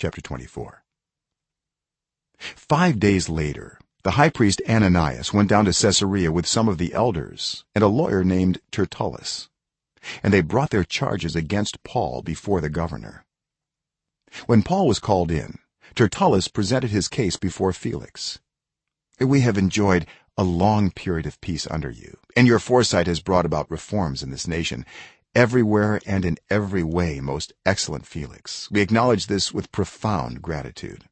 chapter 24 5 days later the high priest ananias went down to caesarea with some of the elders and a lawyer named tertullus and they brought their charges against paul before the governor. When paul was called in tertullus presented his case before felix. We have enjoyed a long period of peace under you and your foresight has brought about reforms in this nation everywhere and in every way most excellent felix. We acknowledge this with profound gratitude.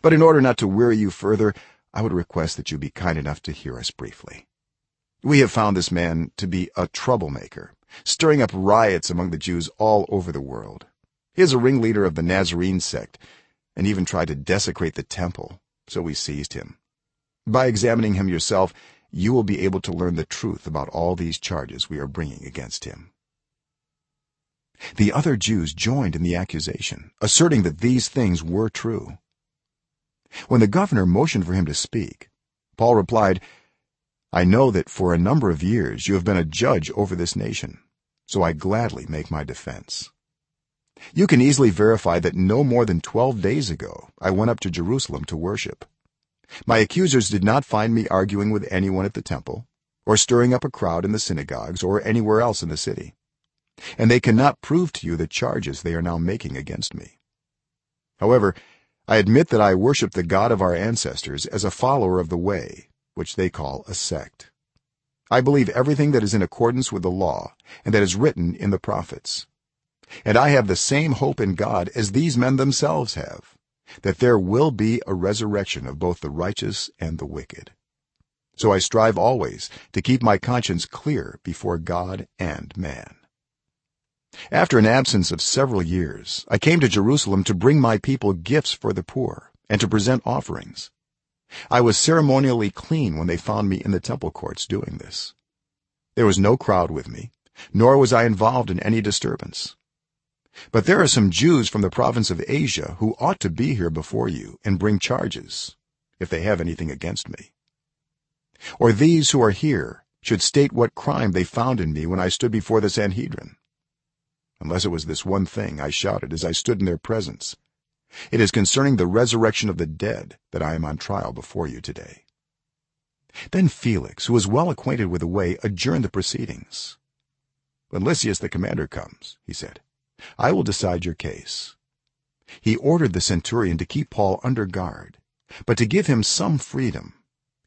But in order not to weary you further i would request that you be kind enough to hear us briefly. We have found this man to be a troublemaker stirring up riots among the jews all over the world. He is a ringleader of the nazarene sect and even tried to desecrate the temple so we seized him. By examining him yourself you will be able to learn the truth about all these charges we are bringing against him the other jews joined in the accusation asserting that these things were true. When the governor motioned for him to speak paul replied i know that for a number of years you have been a judge over this nation so i gladly make my defense. You can easily verify that no more than 12 days ago i went up to jerusalem to worship. My accusers did not find me arguing with anyone at the temple or stirring up a crowd in the synagogues or anywhere else in the city and they cannot prove to you the charges they are now making against me. However i admit that i worship the god of our ancestors as a follower of the way which they call a sect. I believe everything that is in accordance with the law and that is written in the prophets. And i have the same hope in god as these men themselves have that there will be a resurrection of both the righteous and the wicked. So i strive always to keep my conscience clear before god and man after an absence of several years i came to jerusalem to bring my people gifts for the poor and to present offerings. I was ceremonially clean when they found me in the temple courts doing this. There was no crowd with me nor was i involved in any disturbance. But there are some jews from the province of asia who ought to be here before you and bring charges if they have anything against me. Or these who are here should state what crime they found in me when i stood before the sanhedrin unless it was this one thing i shouted as i stood in their presence. It is concerning the resurrection of the dead that i am on trial before you today. Then felix who was well acquainted with the way adjourned the proceedings. When lysias the commander comes he said i will decide your case. He ordered the centurion to keep paul under guard but to give him some freedom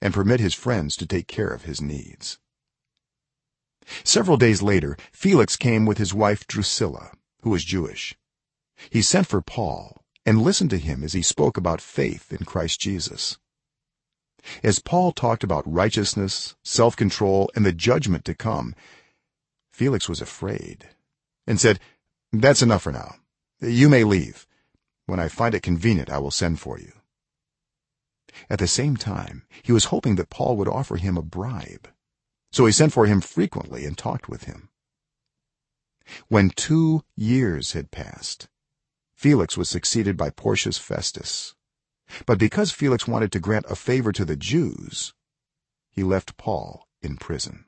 and permit his friends to take care of his needs several days later felix came with his wife drusilla who was jewish. He sent for paul and listened to him as he spoke about faith in Christ Jesus. As paul talked about righteousness self-control and the judgment to come felix was afraid and said that's enough for now. You may leave. When i find it convenient i will send for you. At the same time he was hoping that paul would offer him a bribe so he sent for him frequently and talked with him. When 2 years had passed felix was succeeded by porcius festus. But because felix wanted to grant a favor to the jews he left paul in prison